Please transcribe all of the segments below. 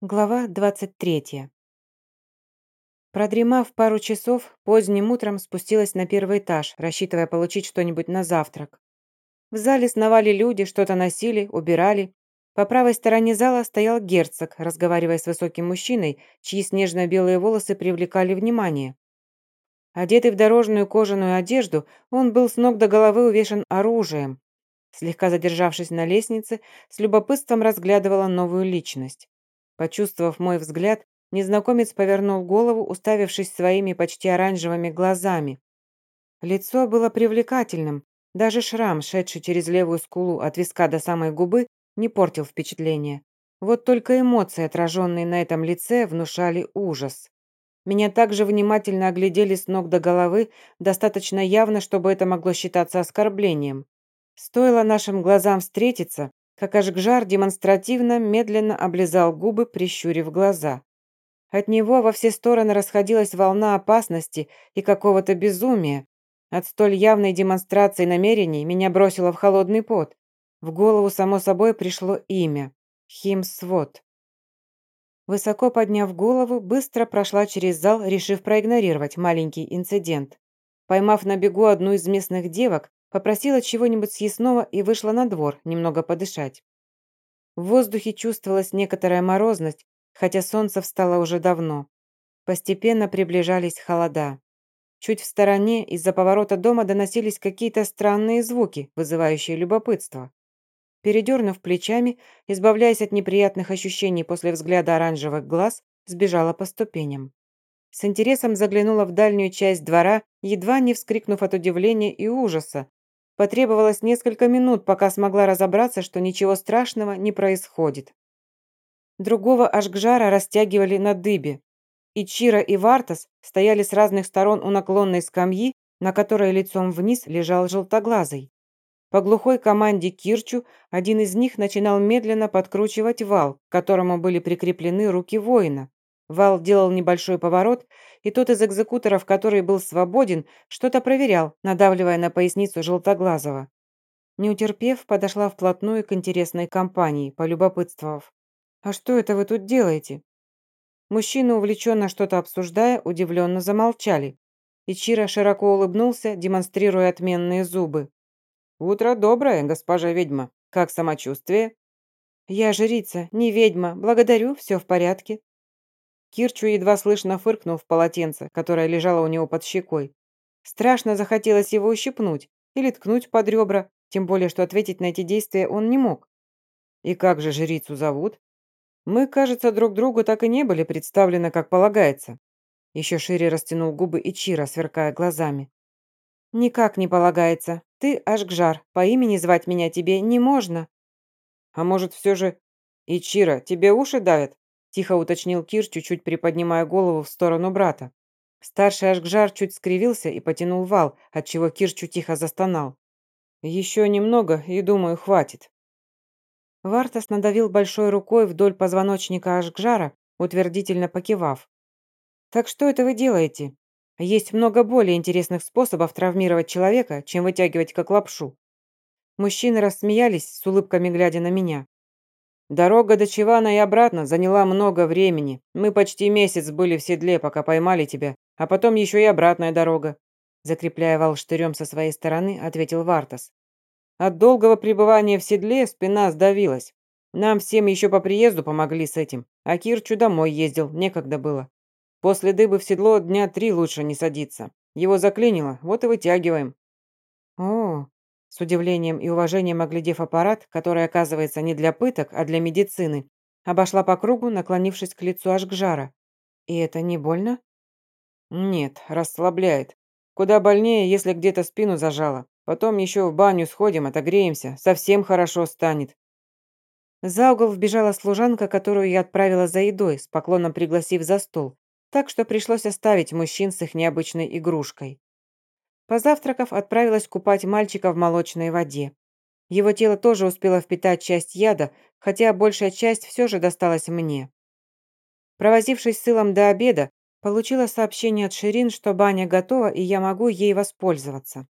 Глава 23. Продремав пару часов, поздним утром спустилась на первый этаж, рассчитывая получить что-нибудь на завтрак. В зале сновали люди, что-то носили, убирали. По правой стороне зала стоял герцог, разговаривая с высоким мужчиной, чьи снежно-белые волосы привлекали внимание. Одетый в дорожную кожаную одежду, он был с ног до головы увешан оружием. Слегка задержавшись на лестнице, с любопытством разглядывала новую личность. Почувствовав мой взгляд, незнакомец повернул голову, уставившись своими почти оранжевыми глазами. Лицо было привлекательным, даже шрам, шедший через левую скулу от виска до самой губы, не портил впечатление. Вот только эмоции, отраженные на этом лице, внушали ужас. Меня также внимательно оглядели с ног до головы, достаточно явно, чтобы это могло считаться оскорблением. Стоило нашим глазам встретиться, как Ашгжар демонстративно медленно облизал губы, прищурив глаза. От него во все стороны расходилась волна опасности и какого-то безумия. От столь явной демонстрации намерений меня бросило в холодный пот. В голову, само собой, пришло имя – Химсвот. Высоко подняв голову, быстро прошла через зал, решив проигнорировать маленький инцидент. Поймав на бегу одну из местных девок, Попросила чего-нибудь съестного и вышла на двор, немного подышать. В воздухе чувствовалась некоторая морозность, хотя солнце встало уже давно. Постепенно приближались холода. Чуть в стороне из-за поворота дома доносились какие-то странные звуки, вызывающие любопытство. Передернув плечами, избавляясь от неприятных ощущений после взгляда оранжевых глаз, сбежала по ступеням. С интересом заглянула в дальнюю часть двора, едва не вскрикнув от удивления и ужаса, Потребовалось несколько минут, пока смогла разобраться, что ничего страшного не происходит. Другого Ашгжара растягивали на дыбе. И Чира, и Вартас стояли с разных сторон у наклонной скамьи, на которой лицом вниз лежал желтоглазый. По глухой команде Кирчу один из них начинал медленно подкручивать вал, к которому были прикреплены руки воина. Вал делал небольшой поворот, и тот из экзекуторов, который был свободен, что-то проверял, надавливая на поясницу Желтоглазого. Не утерпев, подошла вплотную к интересной компании, полюбопытствовав. «А что это вы тут делаете?» Мужчины, увлеченно что-то обсуждая, удивленно замолчали. Ичиро широко улыбнулся, демонстрируя отменные зубы. «Утро доброе, госпожа ведьма. Как самочувствие?» «Я жрица, не ведьма. Благодарю, все в порядке», Кирчу едва слышно фыркнул в полотенце, которое лежало у него под щекой. Страшно захотелось его ущипнуть или ткнуть под ребра, тем более, что ответить на эти действия он не мог. «И как же жрицу зовут?» «Мы, кажется, друг другу так и не были представлены, как полагается». Еще шире растянул губы Ичира, сверкая глазами. «Никак не полагается. Ты Ашгжар, по имени звать меня тебе не можно». «А может, все же...» «Ичира, тебе уши давят?» Тихо уточнил Кир, чуть-чуть приподнимая голову в сторону брата. Старший Ашгжар чуть скривился и потянул вал, отчего Кирчу тихо застонал. «Еще немного, и, думаю, хватит». Вартас надавил большой рукой вдоль позвоночника Ашгжара, утвердительно покивав. «Так что это вы делаете? Есть много более интересных способов травмировать человека, чем вытягивать как лапшу». Мужчины рассмеялись, с улыбками глядя на меня. Дорога до Чивана и обратно заняла много времени. Мы почти месяц были в седле, пока поймали тебя, а потом еще и обратная дорога. Закрепляя вал штырем со своей стороны, ответил Вартас. От долгого пребывания в седле спина сдавилась. Нам всем еще по приезду помогли с этим, а Кирчу домой ездил, некогда было. После дыбы в седло дня три лучше не садиться. Его заклинило, вот и вытягиваем. О, с удивлением и уважением оглядев аппарат, который, оказывается, не для пыток, а для медицины, обошла по кругу, наклонившись к лицу Ашгжара. «И это не больно?» «Нет, расслабляет. Куда больнее, если где-то спину зажало. Потом еще в баню сходим, отогреемся. Совсем хорошо станет». За угол вбежала служанка, которую я отправила за едой, с поклоном пригласив за стол, так что пришлось оставить мужчин с их необычной игрушкой. Позавтракав, отправилась купать мальчика в молочной воде. Его тело тоже успело впитать часть яда, хотя большая часть все же досталась мне. Провозившись с до обеда, получила сообщение от Ширин, что баня готова и я могу ей воспользоваться.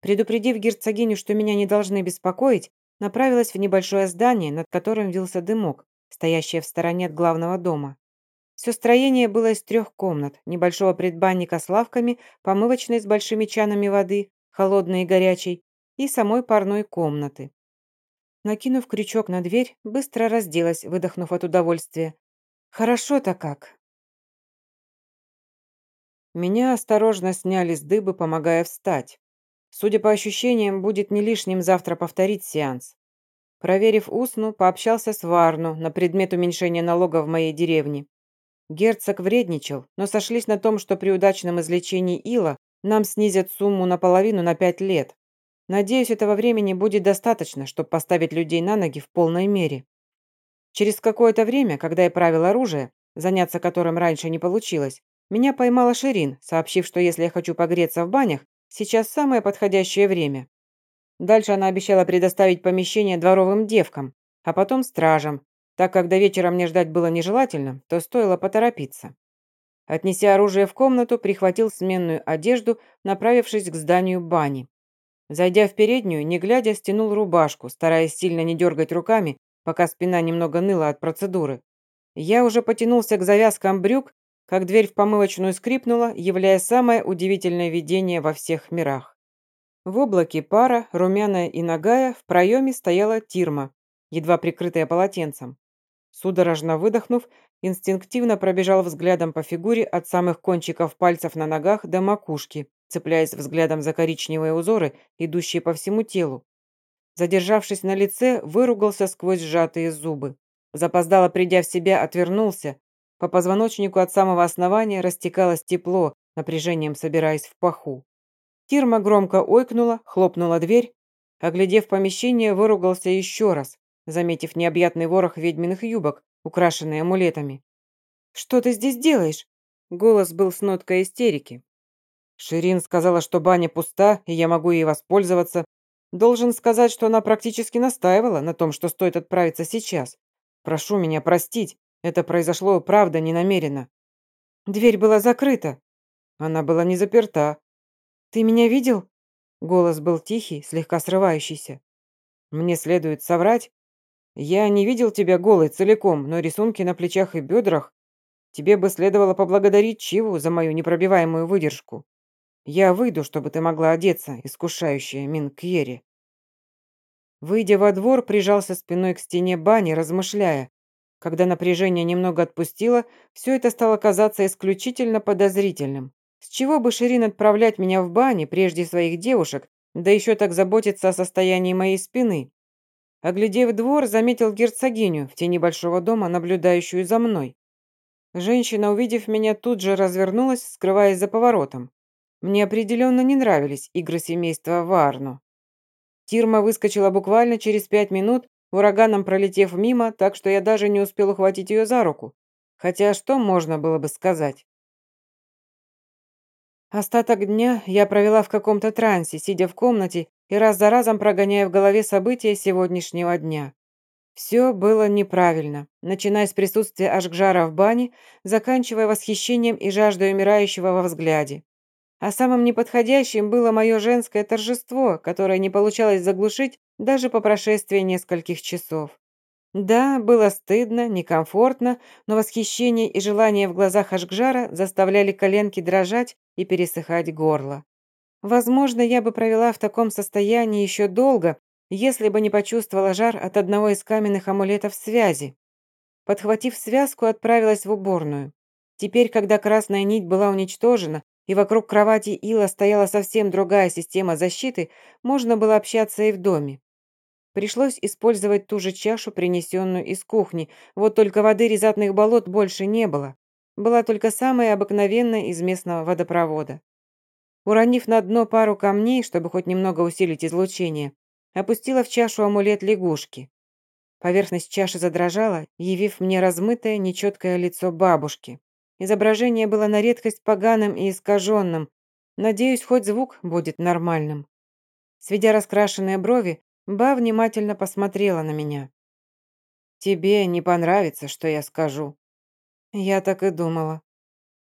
Предупредив герцогиню, что меня не должны беспокоить, направилась в небольшое здание, над которым вился дымок, стоящая в стороне от главного дома. Все строение было из трех комнат, небольшого предбанника с лавками, помывочной с большими чанами воды, холодной и горячей, и самой парной комнаты. Накинув крючок на дверь, быстро разделась, выдохнув от удовольствия. Хорошо-то как. Меня осторожно сняли с дыбы, помогая встать. Судя по ощущениям, будет не лишним завтра повторить сеанс. Проверив Усну, пообщался с Варну на предмет уменьшения налога в моей деревне. Герцог вредничал, но сошлись на том, что при удачном излечении ила нам снизят сумму наполовину на пять лет. Надеюсь, этого времени будет достаточно, чтобы поставить людей на ноги в полной мере. Через какое-то время, когда я правил оружие, заняться которым раньше не получилось, меня поймала Ширин, сообщив, что если я хочу погреться в банях, сейчас самое подходящее время. Дальше она обещала предоставить помещение дворовым девкам, а потом стражам, так как до вечера мне ждать было нежелательно, то стоило поторопиться. Отнеся оружие в комнату, прихватил сменную одежду, направившись к зданию бани. Зайдя в переднюю, не глядя, стянул рубашку, стараясь сильно не дергать руками, пока спина немного ныла от процедуры. Я уже потянулся к завязкам брюк, как дверь в помывочную скрипнула, являя самое удивительное видение во всех мирах. В облаке пара, румяная и нагая, в проеме стояла тирма, едва прикрытая полотенцем. Судорожно выдохнув, инстинктивно пробежал взглядом по фигуре от самых кончиков пальцев на ногах до макушки, цепляясь взглядом за коричневые узоры, идущие по всему телу. Задержавшись на лице, выругался сквозь сжатые зубы. Запоздало придя в себя, отвернулся. По позвоночнику от самого основания растекалось тепло, напряжением собираясь в паху. Тирма громко ойкнула, хлопнула дверь. Оглядев помещение, выругался еще раз, заметив необъятный ворох ведьминых юбок, украшенные амулетами. «Что ты здесь делаешь?» Голос был с ноткой истерики. Ширин сказала, что баня пуста, и я могу ей воспользоваться. Должен сказать, что она практически настаивала на том, что стоит отправиться сейчас. Прошу меня простить, это произошло, правда, ненамеренно. Дверь была закрыта. Она была не заперта. Ты меня видел? Голос был тихий, слегка срывающийся. Мне следует соврать? Я не видел тебя голой целиком, но рисунки на плечах и бедрах... Тебе бы следовало поблагодарить Чиву за мою непробиваемую выдержку. Я выйду, чтобы ты могла одеться, искушающая Минкьери». Выйдя во двор, прижался спиной к стене бани, размышляя. Когда напряжение немного отпустило, все это стало казаться исключительно подозрительным. С чего бы Ширин отправлять меня в бане прежде своих девушек, да еще так заботиться о состоянии моей спины? Оглядев двор, заметил герцогиню в тени большого дома, наблюдающую за мной. Женщина, увидев меня, тут же развернулась, скрываясь за поворотом. Мне определенно не нравились игры семейства Варну. Тирма выскочила буквально через пять минут, ураганом пролетев мимо, так что я даже не успел ухватить ее за руку. Хотя что можно было бы сказать? Остаток дня я провела в каком-то трансе, сидя в комнате и раз за разом прогоняя в голове события сегодняшнего дня. Все было неправильно, начиная с присутствия Ашгжара в бане, заканчивая восхищением и жаждой умирающего во взгляде. А самым неподходящим было мое женское торжество, которое не получалось заглушить даже по прошествии нескольких часов. Да, было стыдно, некомфортно, но восхищение и желание в глазах Ашгжара заставляли коленки дрожать и пересыхать горло. Возможно, я бы провела в таком состоянии еще долго, если бы не почувствовала жар от одного из каменных амулетов связи. Подхватив связку, отправилась в уборную. Теперь, когда красная нить была уничтожена, и вокруг кровати Ила стояла совсем другая система защиты, можно было общаться и в доме. Пришлось использовать ту же чашу, принесенную из кухни, вот только воды резатных болот больше не было. Была только самая обыкновенная из местного водопровода. Уронив на дно пару камней, чтобы хоть немного усилить излучение, опустила в чашу амулет лягушки. Поверхность чаши задрожала, явив мне размытое, нечеткое лицо бабушки. Изображение было на редкость поганым и искаженным. Надеюсь, хоть звук будет нормальным. Сведя раскрашенные брови, Ба внимательно посмотрела на меня. «Тебе не понравится, что я скажу». Я так и думала.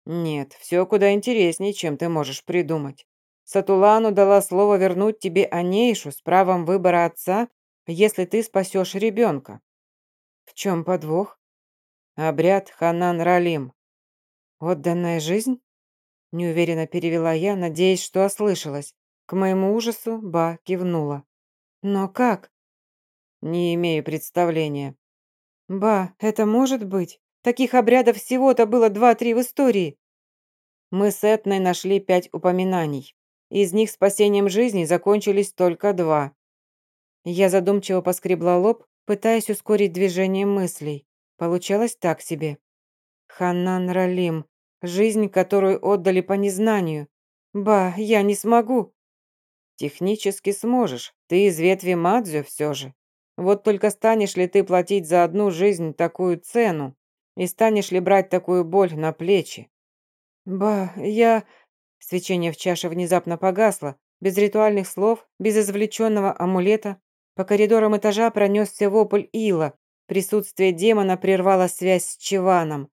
«Нет, все куда интереснее, чем ты можешь придумать. Сатулану дала слово вернуть тебе Анейшу с правом выбора отца, если ты спасешь ребенка». «В чем подвох?» Обряд Ханан Ралим. Отданная жизнь? Неуверенно перевела я, надеясь, что ослышалась. К моему ужасу Ба кивнула. Но как? Не имею представления. Ба, это может быть? Таких обрядов всего-то было два-три в истории. Мы с Этной нашли пять упоминаний. Из них спасением жизни закончились только два. Я задумчиво поскребла лоб, пытаясь ускорить движение мыслей. Получалось так себе. Ханан Ралим. Жизнь, которую отдали по незнанию. Ба, я не смогу. Технически сможешь. Ты из ветви Мадзю все же. Вот только станешь ли ты платить за одну жизнь такую цену? И станешь ли брать такую боль на плечи? Ба, я... Свечение в чаше внезапно погасло. Без ритуальных слов, без извлеченного амулета. По коридорам этажа пронесся вопль Ила. Присутствие демона прервало связь с Чиваном.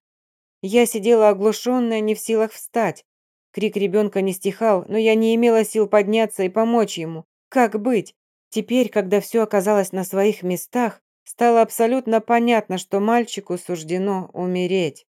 Я сидела оглушенная, не в силах встать. Крик ребенка не стихал, но я не имела сил подняться и помочь ему. Как быть? Теперь, когда все оказалось на своих местах, стало абсолютно понятно, что мальчику суждено умереть.